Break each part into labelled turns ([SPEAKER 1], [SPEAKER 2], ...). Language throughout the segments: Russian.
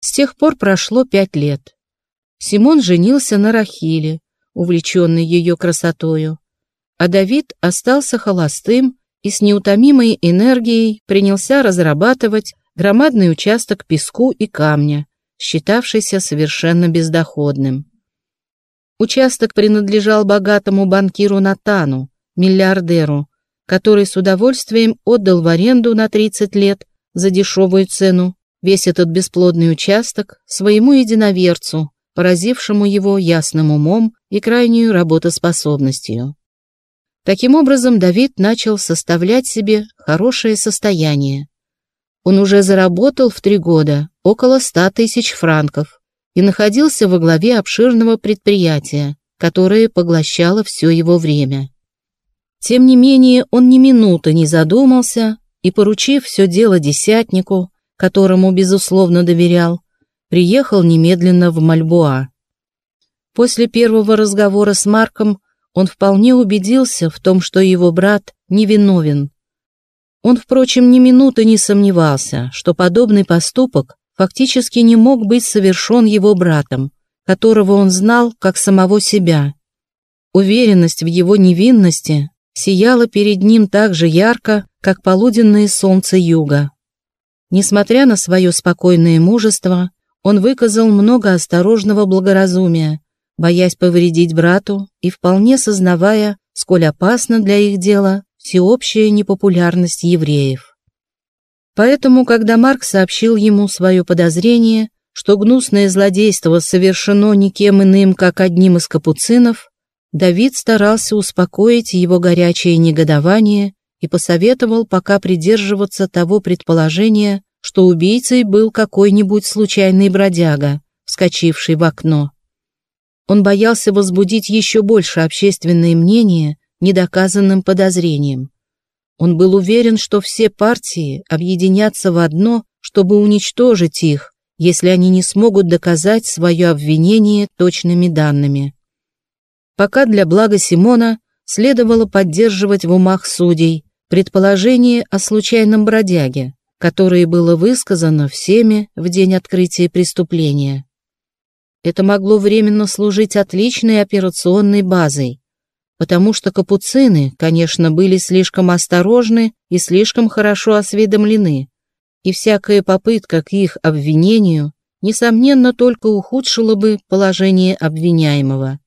[SPEAKER 1] С тех пор прошло пять лет. Симон женился на Рахиле, увлеченный ее красотою, а Давид остался холостым и с неутомимой энергией принялся разрабатывать громадный участок песку и камня, считавшийся совершенно бездоходным. Участок принадлежал богатому банкиру Натану, миллиардеру, который с удовольствием отдал в аренду на 30 лет за дешевую цену весь этот бесплодный участок своему единоверцу, поразившему его ясным умом и крайнюю работоспособностью. Таким образом, Давид начал составлять себе хорошее состояние. Он уже заработал в три года около ста тысяч франков и находился во главе обширного предприятия, которое поглощало все его время. Тем не менее, он ни минуты не задумался и, поручив все дело десятнику, которому, безусловно, доверял, приехал немедленно в Мальбуа. После первого разговора с Марком он вполне убедился в том, что его брат невиновен. Он, впрочем, ни минуты не сомневался, что подобный поступок фактически не мог быть совершен его братом, которого он знал как самого себя. Уверенность в его невинности сияла перед ним так же ярко, как полуденное солнце юга. Несмотря на свое спокойное мужество, он выказал много осторожного благоразумия, боясь повредить брату и вполне сознавая, сколь опасна для их дела всеобщая непопулярность евреев. Поэтому, когда Марк сообщил ему свое подозрение, что гнусное злодейство совершено никем иным, как одним из капуцинов, Давид старался успокоить его горячее негодование и посоветовал пока придерживаться того предположения, что убийцей был какой-нибудь случайный бродяга, вскочивший в окно. Он боялся возбудить еще больше общественное мнение недоказанным подозрением. Он был уверен, что все партии объединятся в одно, чтобы уничтожить их, если они не смогут доказать свое обвинение точными данными пока для блага Симона следовало поддерживать в умах судей предположение о случайном бродяге, которое было высказано всеми в день открытия преступления. Это могло временно служить отличной операционной базой, потому что капуцины, конечно, были слишком осторожны и слишком хорошо осведомлены, и всякая попытка к их обвинению, несомненно, только ухудшила бы положение обвиняемого.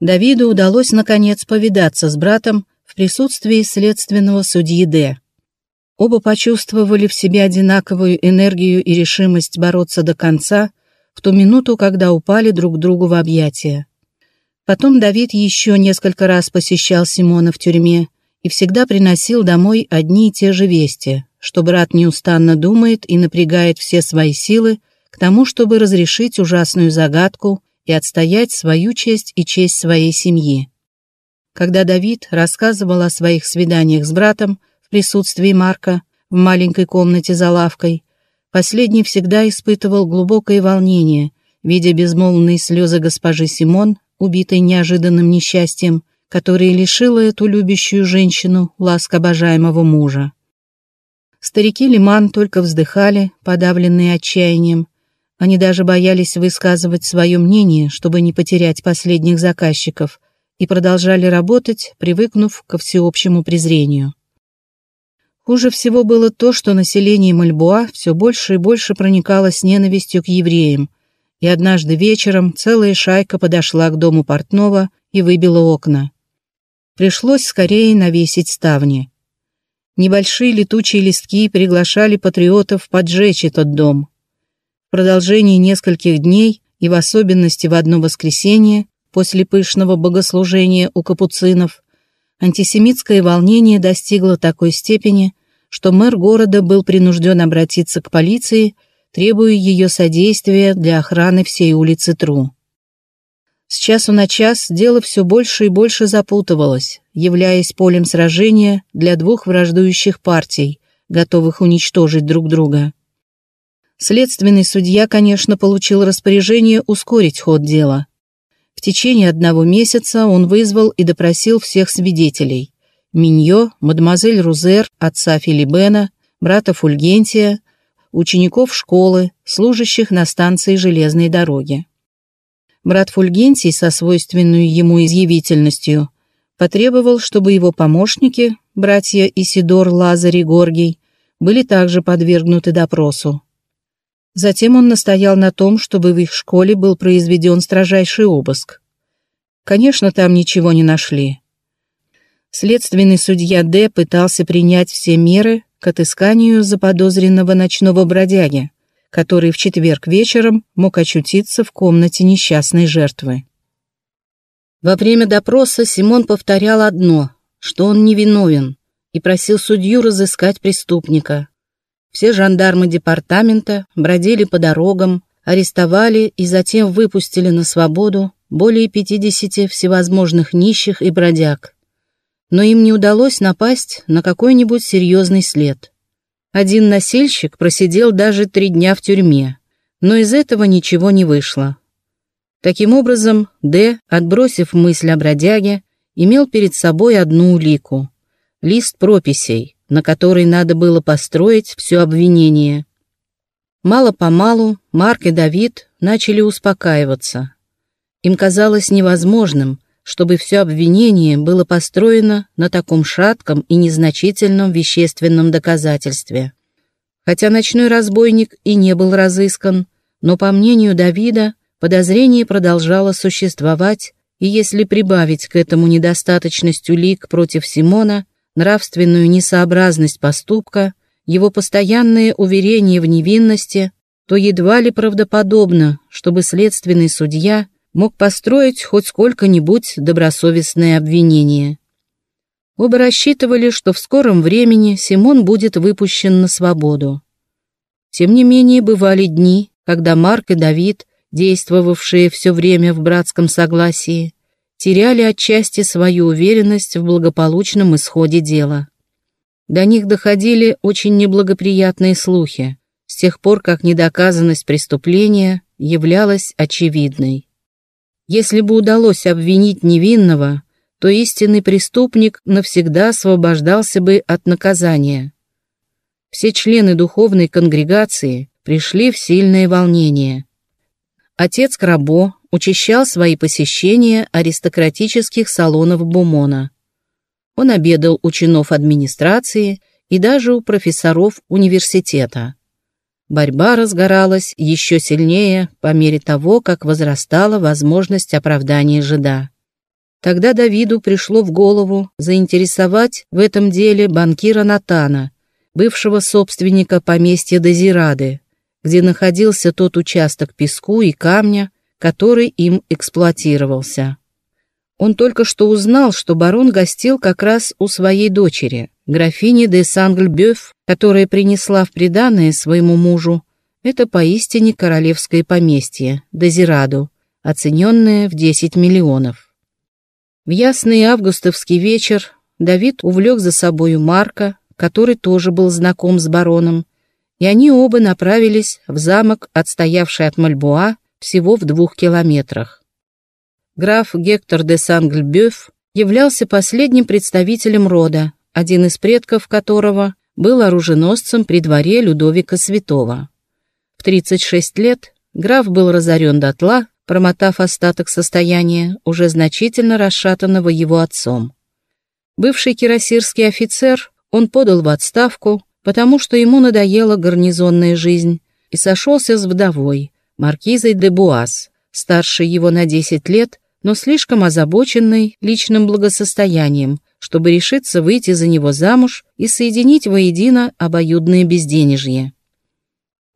[SPEAKER 1] Давиду удалось наконец повидаться с братом присутствии следственного судьи Д. Оба почувствовали в себе одинаковую энергию и решимость бороться до конца в ту минуту, когда упали друг другу в объятия. Потом Давид еще несколько раз посещал Симона в тюрьме и всегда приносил домой одни и те же вести, что брат неустанно думает и напрягает все свои силы к тому, чтобы разрешить ужасную загадку и отстоять свою честь и честь своей семьи. Когда Давид рассказывал о своих свиданиях с братом в присутствии Марка в маленькой комнате за лавкой, последний всегда испытывал глубокое волнение, видя безмолвные слезы госпожи Симон, убитой неожиданным несчастьем, которое лишило эту любящую женщину ласк обожаемого мужа. Старики Лиман только вздыхали, подавленные отчаянием, они даже боялись высказывать свое мнение, чтобы не потерять последних заказчиков, и продолжали работать, привыкнув ко всеобщему презрению. Хуже всего было то, что население Мальбуа все больше и больше проникало с ненавистью к евреям, и однажды вечером целая шайка подошла к дому портного и выбила окна. Пришлось скорее навесить ставни. Небольшие летучие листки приглашали патриотов поджечь этот дом. В продолжении нескольких дней и в особенности в одно воскресенье после пышного богослужения у капуцинов антисемитское волнение достигло такой степени, что мэр города был принужден обратиться к полиции, требуя ее содействия для охраны всей улицы Тру. С часу на час дело все больше и больше запутывалось, являясь полем сражения для двух враждующих партий, готовых уничтожить друг друга. Следственный судья, конечно, получил распоряжение ускорить ход дела. В течение одного месяца он вызвал и допросил всех свидетелей. Миньо, мадемуазель Рузер, отца Филибена, брата Фульгентия, учеников школы, служащих на станции железной дороги. Брат Фульгентий со свойственной ему изъявительностью потребовал, чтобы его помощники, братья Исидор, Лазарь и Горгий, были также подвергнуты допросу. Затем он настоял на том, чтобы в их школе был произведен строжайший обыск. Конечно, там ничего не нашли. Следственный судья Д. пытался принять все меры к отысканию заподозренного ночного бродяги, который в четверг вечером мог очутиться в комнате несчастной жертвы. Во время допроса Симон повторял одно, что он невиновен, и просил судью разыскать преступника. Все жандармы департамента бродили по дорогам, арестовали и затем выпустили на свободу более 50 всевозможных нищих и бродяг. Но им не удалось напасть на какой-нибудь серьезный след. Один насильщик просидел даже три дня в тюрьме, но из этого ничего не вышло. Таким образом, Д, отбросив мысль о бродяге, имел перед собой одну улику — лист прописей, на который надо было построить все обвинение. Мало-помалу Марк и Давид начали успокаиваться. Им казалось невозможным, чтобы все обвинение было построено на таком шатком и незначительном вещественном доказательстве. Хотя ночной разбойник и не был разыскан, но, по мнению Давида, подозрение продолжало существовать, и если прибавить к этому недостаточность улик против Симона, нравственную несообразность поступка, его постоянные уверения в невинности, то едва ли правдоподобно, чтобы следственный судья – мог построить хоть сколько-нибудь добросовестное обвинение. Оба рассчитывали, что в скором времени Симон будет выпущен на свободу. Тем не менее, бывали дни, когда Марк и Давид, действовавшие все время в братском согласии, теряли отчасти свою уверенность в благополучном исходе дела. До них доходили очень неблагоприятные слухи, с тех пор как недоказанность преступления являлась очевидной. Если бы удалось обвинить невинного, то истинный преступник навсегда освобождался бы от наказания. Все члены духовной конгрегации пришли в сильное волнение. Отец Крабо учащал свои посещения аристократических салонов Бумона. Он обедал у чинов администрации и даже у профессоров университета. Борьба разгоралась еще сильнее по мере того, как возрастала возможность оправдания жида. Тогда Давиду пришло в голову заинтересовать в этом деле банкира Натана, бывшего собственника поместья Дозирады, где находился тот участок песку и камня, который им эксплуатировался. Он только что узнал, что барон гостил как раз у своей дочери, графини де Сангльбёв, которая принесла в приданое своему мужу, это поистине королевское поместье, Дозираду, оцененное в 10 миллионов. В ясный августовский вечер Давид увлек за собою Марка, который тоже был знаком с бароном, и они оба направились в замок, отстоявший от Мальбуа всего в двух километрах. Граф Гектор де Сангльбёв являлся последним представителем рода, один из предков которого был оруженосцем при дворе Людовика Святого. В 36 лет граф был разорен дотла, промотав остаток состояния, уже значительно расшатанного его отцом. Бывший кирасирский офицер, он подал в отставку, потому что ему надоела гарнизонная жизнь, и сошелся с вдовой, маркизой де Буас, старшей его на 10 лет, но слишком озабоченной личным благосостоянием, чтобы решиться выйти за него замуж и соединить воедино обоюдное безденежье.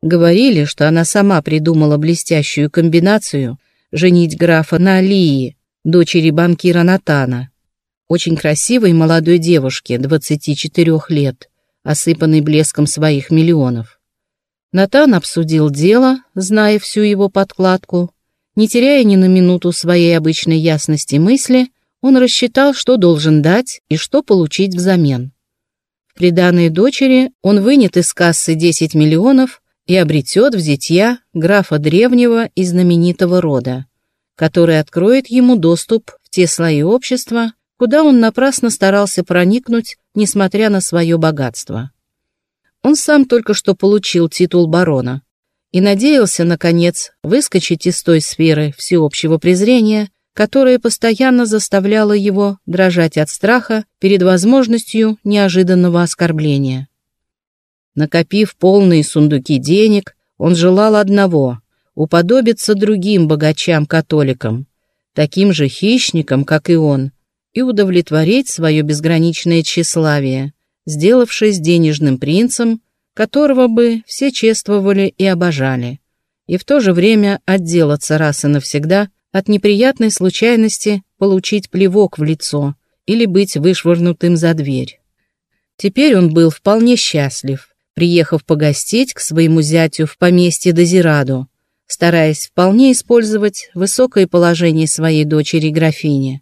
[SPEAKER 1] Говорили, что она сама придумала блестящую комбинацию женить графа на Алии, дочери банкира Натана, очень красивой молодой девушке 24 лет, осыпанной блеском своих миллионов. Натан обсудил дело, зная всю его подкладку, не теряя ни на минуту своей обычной ясности мысли, он рассчитал, что должен дать и что получить взамен. В приданной дочери он вынет из кассы 10 миллионов и обретет в зятья графа древнего и знаменитого рода, который откроет ему доступ в те слои общества, куда он напрасно старался проникнуть, несмотря на свое богатство. Он сам только что получил титул барона и надеялся, наконец, выскочить из той сферы всеобщего презрения, которая постоянно заставляла его дрожать от страха перед возможностью неожиданного оскорбления. Накопив полные сундуки денег, он желал одного — уподобиться другим богачам-католикам, таким же хищникам, как и он, и удовлетворить свое безграничное тщеславие, сделавшись денежным принцем, которого бы все чествовали и обожали, и в то же время отделаться раз и навсегда от неприятной случайности получить плевок в лицо или быть вышвырнутым за дверь. Теперь он был вполне счастлив, приехав погостить к своему зятю в поместье Дозираду, стараясь вполне использовать высокое положение своей дочери-графини.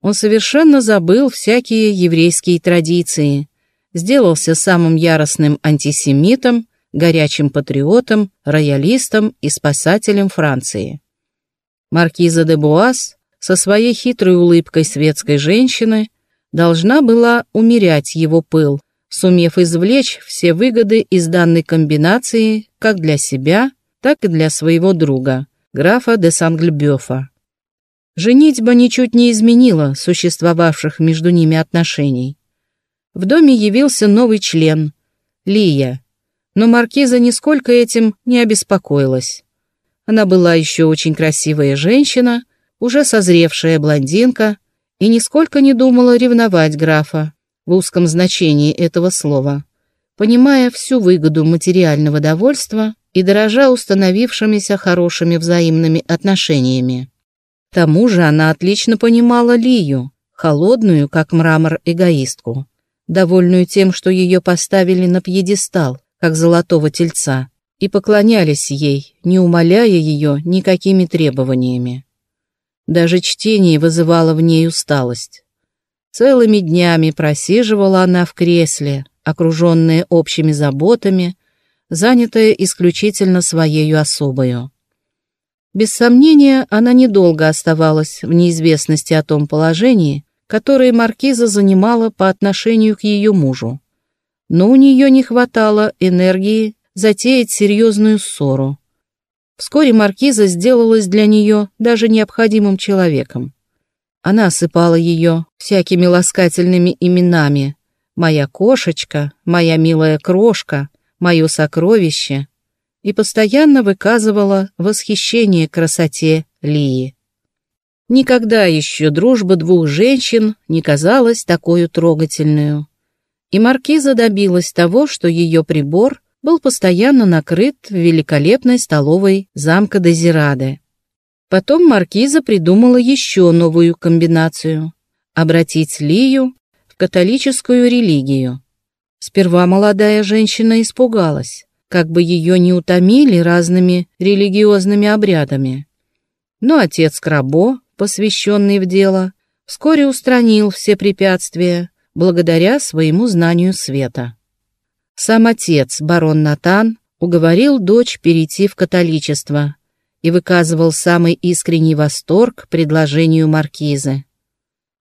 [SPEAKER 1] Он совершенно забыл всякие еврейские традиции, сделался самым яростным антисемитом, горячим патриотом, роялистом и спасателем Франции. Маркиза де Буас со своей хитрой улыбкой светской женщины должна была умерять его пыл, сумев извлечь все выгоды из данной комбинации как для себя, так и для своего друга, графа де Сангльбёфа. Женитьба ничуть не изменила существовавших между ними отношений. В доме явился новый член — Лия, но маркиза нисколько этим не обеспокоилась. Она была еще очень красивая женщина, уже созревшая блондинка, и нисколько не думала ревновать графа, в узком значении этого слова, понимая всю выгоду материального довольства и дорожа установившимися хорошими взаимными отношениями. К тому же она отлично понимала Лию, холодную, как мрамор, эгоистку, довольную тем, что ее поставили на пьедестал, как золотого тельца, и поклонялись ей, не умоляя ее никакими требованиями. Даже чтение вызывало в ней усталость. Целыми днями просиживала она в кресле, окруженная общими заботами, занятая исключительно своею особою. Без сомнения, она недолго оставалась в неизвестности о том положении, которое маркиза занимала по отношению к ее мужу. Но у нее не хватало энергии затеять серьезную ссору. Вскоре маркиза сделалась для нее даже необходимым человеком. Она осыпала ее всякими ласкательными именами. «Моя кошечка», «Моя милая крошка», «Мое сокровище» и постоянно выказывала восхищение красоте Лии. Никогда еще дружба двух женщин не казалась такой трогательную. И маркиза добилась того, что ее прибор был постоянно накрыт в великолепной столовой замка Дезираде. Потом маркиза придумала еще новую комбинацию — обратить Лию в католическую религию. Сперва молодая женщина испугалась, как бы ее не утомили разными религиозными обрядами. Но отец Крабо, посвященный в дело, вскоре устранил все препятствия благодаря своему знанию света. Сам отец, барон Натан, уговорил дочь перейти в католичество, и выказывал самый искренний восторг предложению маркизы.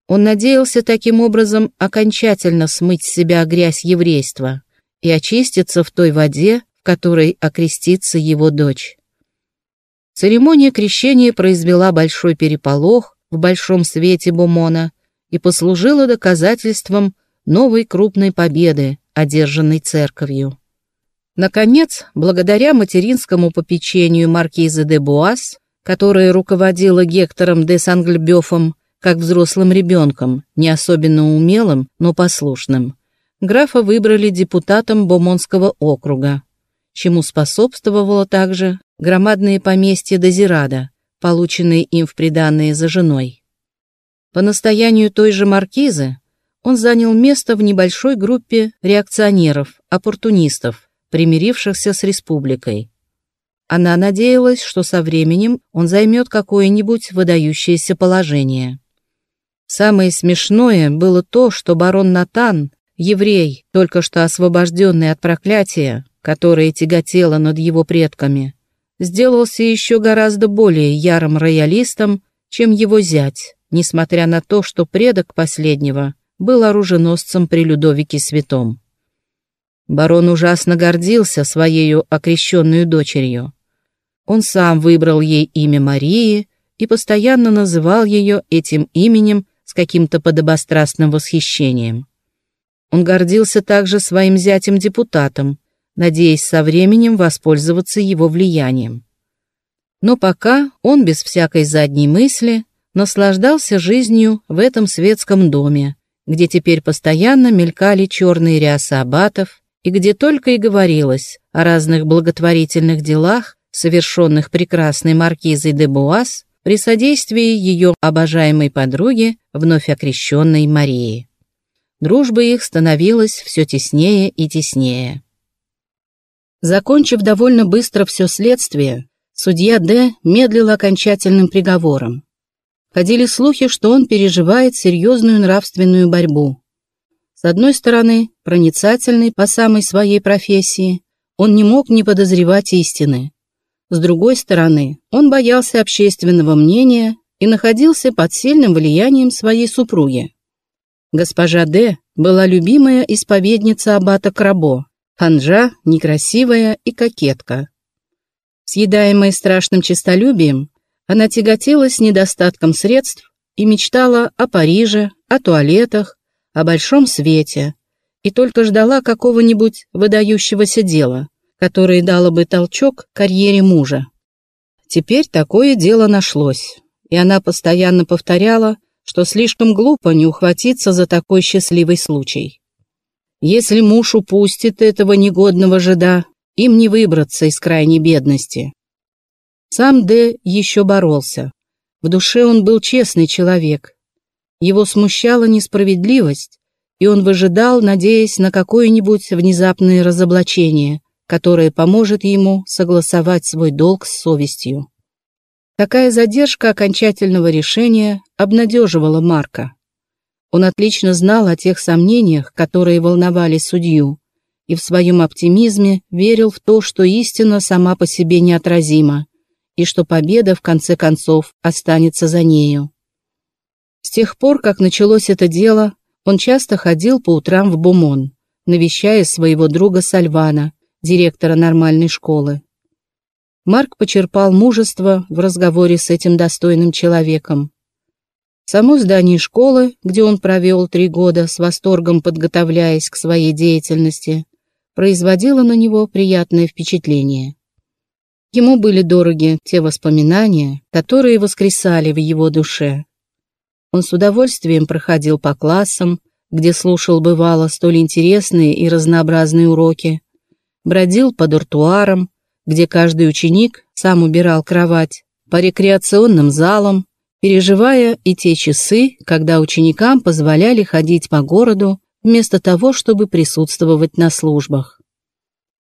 [SPEAKER 1] Он надеялся таким образом окончательно смыть с себя грязь еврейства и очиститься в той воде, в которой окрестится его дочь. Церемония крещения произвела большой переполох в большом свете Бумона и послужила доказательством новой крупной победы, одержанной церковью. Наконец, благодаря материнскому попечению маркизы де Буас, которая руководила Гектором де Сангльбёфом как взрослым ребенком, не особенно умелым, но послушным, графа выбрали депутатом Бомонского округа, чему способствовало также громадное поместье Дозирада, полученное им в приданное за женой. По настоянию той же маркизы он занял место в небольшой группе реакционеров, оппортунистов, примирившихся с республикой. Она надеялась, что со временем он займет какое-нибудь выдающееся положение. Самое смешное было то, что барон Натан, еврей, только что освобожденный от проклятия, которое тяготело над его предками, сделался еще гораздо более ярым роялистом, чем его зять, несмотря на то, что предок последнего был оруженосцем при Людовике Святом. Барон ужасно гордился своей окрещенную дочерью. Он сам выбрал ей имя Марии и постоянно называл ее этим именем с каким-то подобострастным восхищением. Он гордился также своим зятем-депутатом, надеясь со временем воспользоваться его влиянием. Но пока он без всякой задней мысли наслаждался жизнью в этом светском доме, где теперь постоянно мелькали черные рясы аббатов и где только и говорилось о разных благотворительных делах, совершенных прекрасной маркизой де Буас при содействии ее обожаемой подруги, вновь окрещенной Марии. Дружба их становилась все теснее и теснее. Закончив довольно быстро все следствие, судья Д. медлил окончательным приговором. Ходили слухи, что он переживает серьезную нравственную борьбу. С одной стороны, проницательный по самой своей профессии, он не мог не подозревать истины. С другой стороны, он боялся общественного мнения и находился под сильным влиянием своей супруги. Госпожа Д. была любимая исповедница аббата Крабо, ханжа, некрасивая и кокетка. Съедаемая страшным честолюбием, она тяготилась недостатком средств и мечтала о Париже, о туалетах, о большом свете, и только ждала какого-нибудь выдающегося дела, которое дало бы толчок карьере мужа. Теперь такое дело нашлось, и она постоянно повторяла, что слишком глупо не ухватиться за такой счастливый случай. Если муж упустит этого негодного жида, им не выбраться из крайней бедности. Сам Д еще боролся. В душе он был честный человек. Его смущала несправедливость, и он выжидал, надеясь на какое-нибудь внезапное разоблачение, которое поможет ему согласовать свой долг с совестью. Такая задержка окончательного решения обнадеживала Марка. Он отлично знал о тех сомнениях, которые волновали судью, и в своем оптимизме верил в то, что истина сама по себе неотразима, и что победа, в конце концов, останется за нею. С тех пор, как началось это дело, он часто ходил по утрам в Бумон, навещая своего друга Сальвана, директора нормальной школы. Марк почерпал мужество в разговоре с этим достойным человеком. Само здание школы, где он провел три года с восторгом подготовляясь к своей деятельности, производило на него приятное впечатление. Ему были дороги те воспоминания, которые воскресали в его душе. Он с удовольствием проходил по классам, где слушал бывало столь интересные и разнообразные уроки, бродил по дуртуарам, где каждый ученик сам убирал кровать, по рекреационным залам, переживая и те часы, когда ученикам позволяли ходить по городу вместо того, чтобы присутствовать на службах.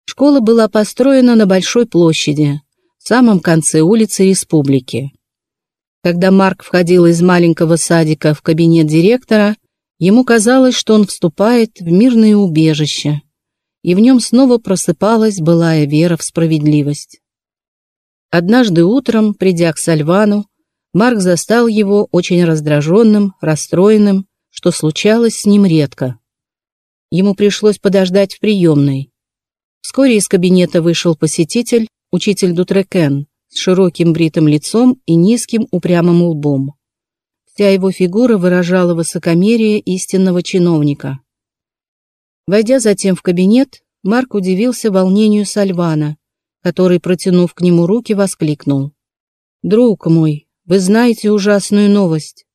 [SPEAKER 1] Школа была построена на большой площади, в самом конце улицы Республики. Когда Марк входил из маленького садика в кабинет директора, ему казалось, что он вступает в мирное убежище, и в нем снова просыпалась былая вера в справедливость. Однажды утром, придя к Сальвану, Марк застал его очень раздраженным, расстроенным, что случалось с ним редко. Ему пришлось подождать в приемной. Вскоре из кабинета вышел посетитель, учитель Дутрекен, с широким бритым лицом и низким упрямым лбом. Вся его фигура выражала высокомерие истинного чиновника. Войдя затем в кабинет, Марк удивился волнению Сальвана, который, протянув к нему руки, воскликнул. «Друг мой, вы знаете ужасную новость.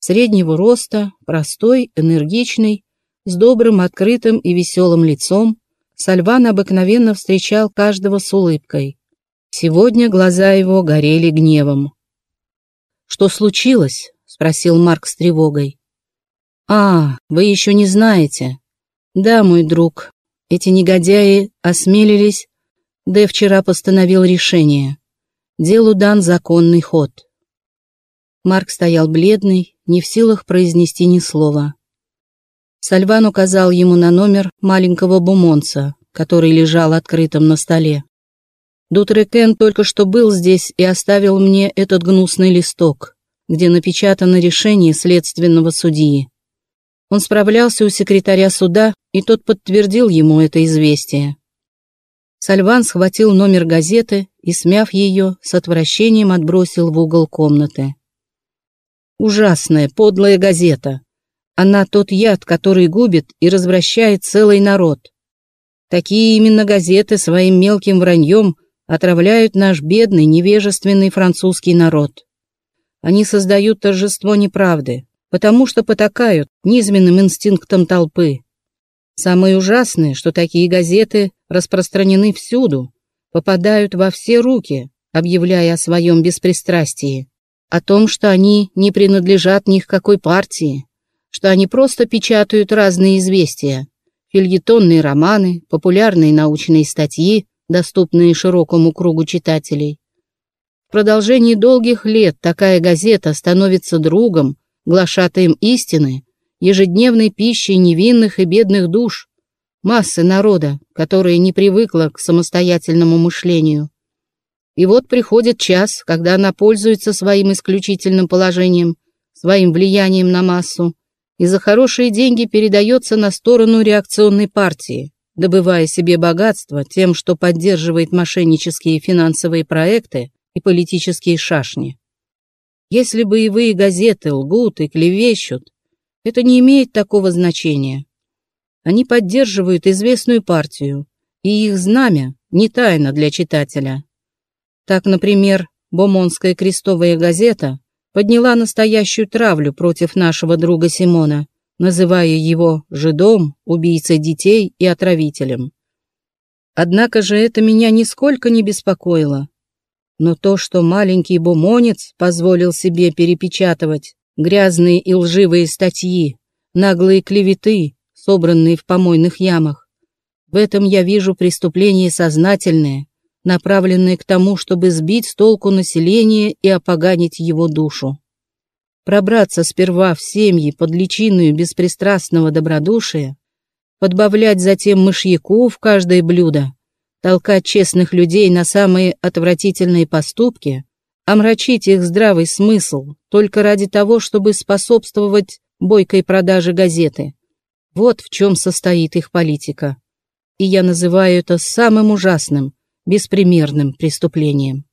[SPEAKER 1] Среднего роста, простой, энергичный, с добрым, открытым и веселым лицом, Сальван обыкновенно встречал каждого с улыбкой. Сегодня глаза его горели гневом. «Что случилось?» — спросил Марк с тревогой. «А, вы еще не знаете. Да, мой друг, эти негодяи осмелились, да вчера постановил решение. Делу дан законный ход». Марк стоял бледный, не в силах произнести ни слова. Сальван указал ему на номер маленького бумонца, который лежал открытым на столе. Дутрекен только что был здесь и оставил мне этот гнусный листок, где напечатано решение следственного судьи. Он справлялся у секретаря суда и тот подтвердил ему это известие. Сальван схватил номер газеты и, смяв ее, с отвращением отбросил в угол комнаты. Ужасная, подлая газета. Она тот яд, который губит и развращает целый народ. Такие именно газеты своим мелким враньем отравляют наш бедный, невежественный французский народ. Они создают торжество неправды, потому что потакают низменным инстинктам толпы. Самое ужасное, что такие газеты распространены всюду, попадают во все руки, объявляя о своем беспристрастии, о том, что они не принадлежат ни к какой партии, что они просто печатают разные известия, фильетонные романы, популярные научные статьи, доступные широкому кругу читателей. В продолжении долгих лет такая газета становится другом, глашатаем истины, ежедневной пищей невинных и бедных душ, массы народа, которая не привыкла к самостоятельному мышлению. И вот приходит час, когда она пользуется своим исключительным положением, своим влиянием на массу, и за хорошие деньги передается на сторону реакционной партии, добывая себе богатство тем, что поддерживает мошеннические финансовые проекты и политические шашни. Если боевые газеты лгут и клевещут, это не имеет такого значения. Они поддерживают известную партию, и их знамя не тайна для читателя. Так, например, Бомонская крестовая газета подняла настоящую травлю против нашего друга Симона, называя его жидом, убийцей детей и отравителем. Однако же это меня нисколько не беспокоило. Но то, что маленький бумонец позволил себе перепечатывать грязные и лживые статьи, наглые клеветы, собранные в помойных ямах. В этом я вижу преступление сознательное, направленное к тому, чтобы сбить с толку население и опоганить его душу. Пробраться сперва в семьи под личиною беспристрастного добродушия, подбавлять затем мышьяку в каждое блюдо, толкать честных людей на самые отвратительные поступки, омрачить их здравый смысл только ради того, чтобы способствовать бойкой продаже газеты. Вот в чем состоит их политика. И я называю это самым ужасным, беспримерным преступлением.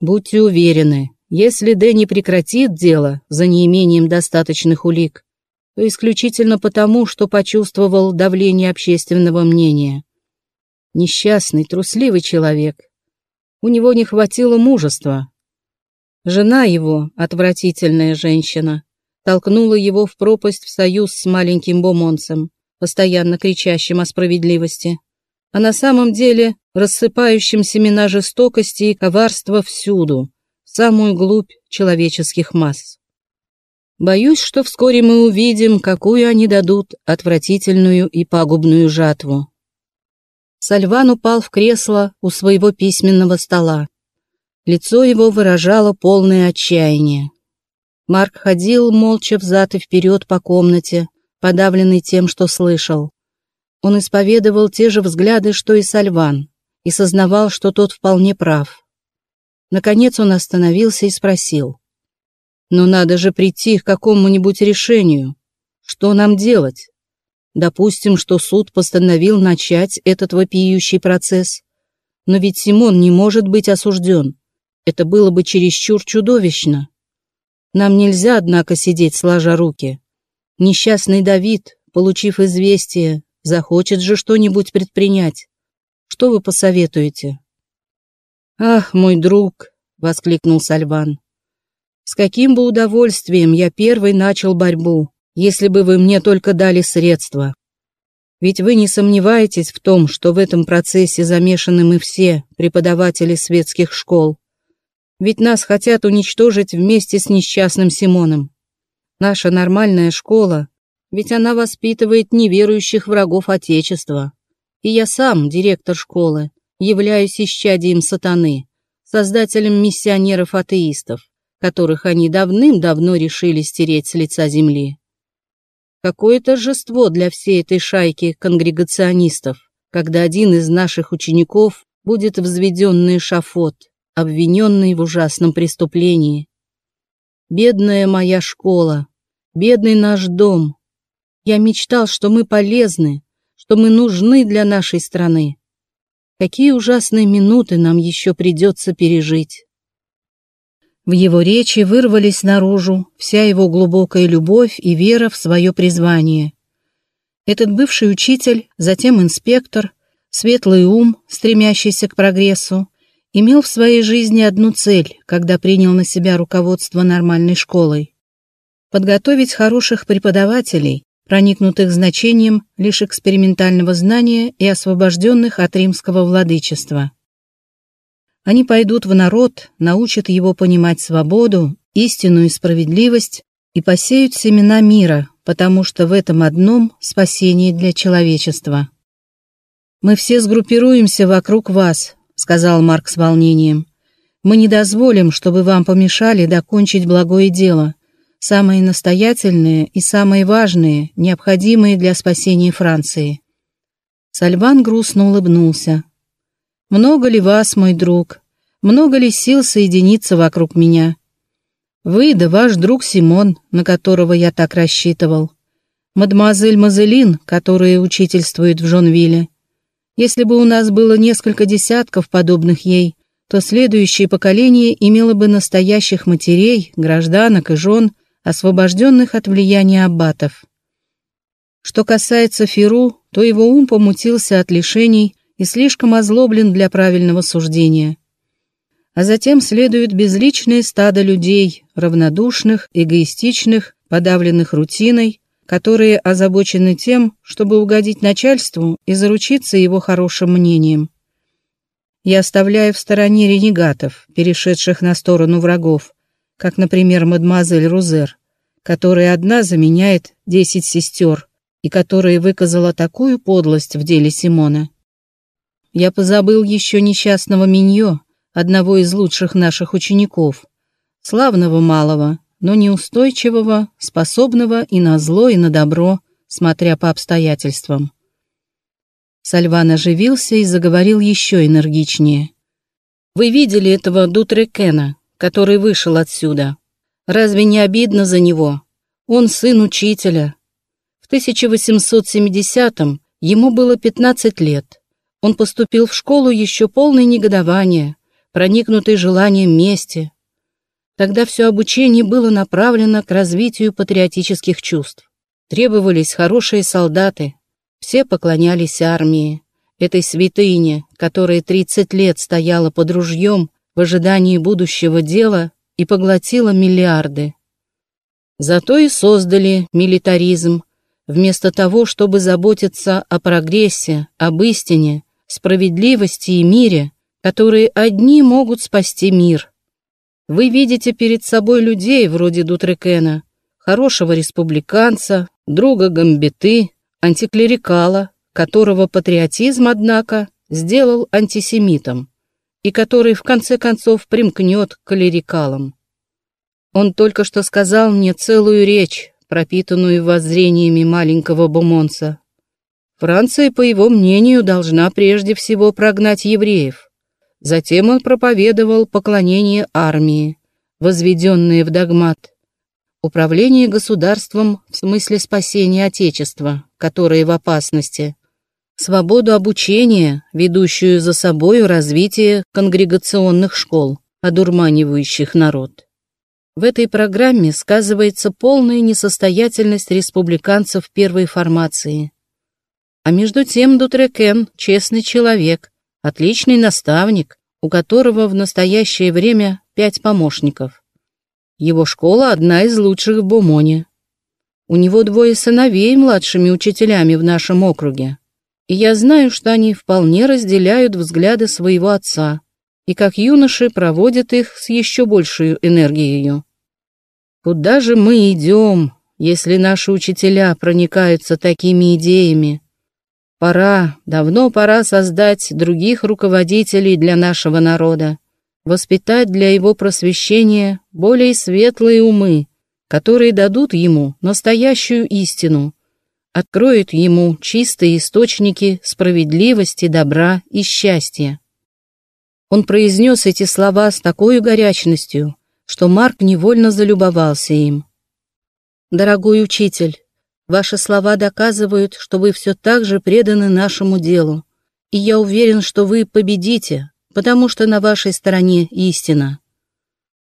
[SPEAKER 1] Будьте уверены, если Дэнни прекратит дело за неимением достаточных улик, то исключительно потому, что почувствовал давление общественного мнения. Несчастный, трусливый человек. У него не хватило мужества. Жена его, отвратительная женщина, толкнула его в пропасть в союз с маленьким бомонцем, постоянно кричащим о справедливости, а на самом деле рассыпающим семена жестокости и коварства всюду, в самую глубь человеческих масс. Боюсь, что вскоре мы увидим, какую они дадут отвратительную и пагубную жатву. Сальван упал в кресло у своего письменного стола. Лицо его выражало полное отчаяние. Марк ходил молча взад и вперед по комнате, подавленный тем, что слышал. Он исповедовал те же взгляды, что и Сальван, и сознавал, что тот вполне прав. Наконец он остановился и спросил. «Но надо же прийти к какому-нибудь решению. Что нам делать? Допустим, что суд постановил начать этот вопиющий процесс. Но ведь Симон не может быть осужден. Это было бы чересчур чудовищно. Нам нельзя, однако, сидеть сложа руки. Несчастный Давид, получив известие, захочет же что-нибудь предпринять. Что вы посоветуете? «Ах, мой друг!» — воскликнул Сальван. «С каким бы удовольствием я первый начал борьбу, если бы вы мне только дали средства. Ведь вы не сомневаетесь в том, что в этом процессе замешаны мы все, преподаватели светских школ. Ведь нас хотят уничтожить вместе с несчастным Симоном. Наша нормальная школа, ведь она воспитывает неверующих врагов Отечества. И я сам, директор школы, являюсь исчадием сатаны, создателем миссионеров-атеистов, которых они давным-давно решили стереть с лица земли. Какое торжество для всей этой шайки конгрегационистов, когда один из наших учеников будет взведен на эшафот, обвиненный в ужасном преступлении. Бедная моя школа, бедный наш дом. Я мечтал, что мы полезны, что мы нужны для нашей страны. Какие ужасные минуты нам еще придется пережить. В его речи вырвались наружу вся его глубокая любовь и вера в свое призвание. Этот бывший учитель, затем инспектор, светлый ум, стремящийся к прогрессу, имел в своей жизни одну цель, когда принял на себя руководство нормальной школой. Подготовить хороших преподавателей, проникнутых значением лишь экспериментального знания и освобожденных от римского владычества. Они пойдут в народ, научат его понимать свободу, истину и справедливость и посеют семена мира, потому что в этом одном спасение для человечества. «Мы все сгруппируемся вокруг вас», — сказал Марк с волнением. «Мы не дозволим, чтобы вам помешали докончить благое дело, самые настоятельные и самые важные, необходимые для спасения Франции». Сальван грустно улыбнулся. Много ли вас, мой друг? Много ли сил соединиться вокруг меня? Вы да ваш друг Симон, на которого я так рассчитывал. Мадемуазель Мазелин, которая учительствует в Жонвилле. Если бы у нас было несколько десятков подобных ей, то следующее поколение имело бы настоящих матерей, гражданок и жен, освобожденных от влияния аббатов. Что касается Феру, то его ум помутился от лишений и слишком озлоблен для правильного суждения. А затем следует безличное стадо людей, равнодушных, эгоистичных, подавленных рутиной, которые озабочены тем, чтобы угодить начальству и заручиться его хорошим мнением. Я оставляю в стороне ренегатов, перешедших на сторону врагов, как, например, мадемуазель Рузер, которая одна заменяет десять сестер и которая выказала такую подлость в деле Симона. Я позабыл еще несчастного Миньо, одного из лучших наших учеников, славного малого, но неустойчивого, способного и на зло, и на добро, смотря по обстоятельствам. Сальван оживился и заговорил еще энергичнее. «Вы видели этого Дутрекена, который вышел отсюда? Разве не обидно за него? Он сын учителя. В 1870-м ему было 15 лет. Он поступил в школу еще полный негодования, проникнутый желанием мести. Тогда все обучение было направлено к развитию патриотических чувств. Требовались хорошие солдаты, все поклонялись армии, этой святыне, которая 30 лет стояла под ружьем в ожидании будущего дела и поглотила миллиарды. Зато и создали милитаризм, вместо того, чтобы заботиться о прогрессе, об истине, справедливости и мире, которые одни могут спасти мир. Вы видите перед собой людей вроде Дутрекена, хорошего республиканца, друга Гамбеты, антиклерикала, которого патриотизм, однако, сделал антисемитом, и который в конце концов примкнет к клерикалам. Он только что сказал мне целую речь, пропитанную воззрениями маленького бумонца, Франция, по его мнению, должна прежде всего прогнать евреев. Затем он проповедовал поклонение армии, возведенное в догмат, управление государством в смысле спасения Отечества, которое в опасности, свободу обучения, ведущую за собою развитие конгрегационных школ, одурманивающих народ. В этой программе сказывается полная несостоятельность республиканцев первой формации – а между тем Дутрекен — честный человек, отличный наставник, у которого в настоящее время пять помощников. Его школа одна из лучших в Бумоне. У него двое сыновей младшими учителями в нашем округе. И я знаю, что они вполне разделяют взгляды своего отца, и как юноши проводят их с еще большей энергией. Куда же мы идем, если наши учителя проникаются такими идеями? Пора, давно пора создать других руководителей для нашего народа, воспитать для его просвещения более светлые умы, которые дадут ему настоящую истину, откроют ему чистые источники справедливости, добра и счастья. Он произнес эти слова с такой горячностью, что Марк невольно залюбовался им. «Дорогой учитель, Ваши слова доказывают, что вы все так же преданы нашему делу. И я уверен, что вы победите, потому что на вашей стороне истина.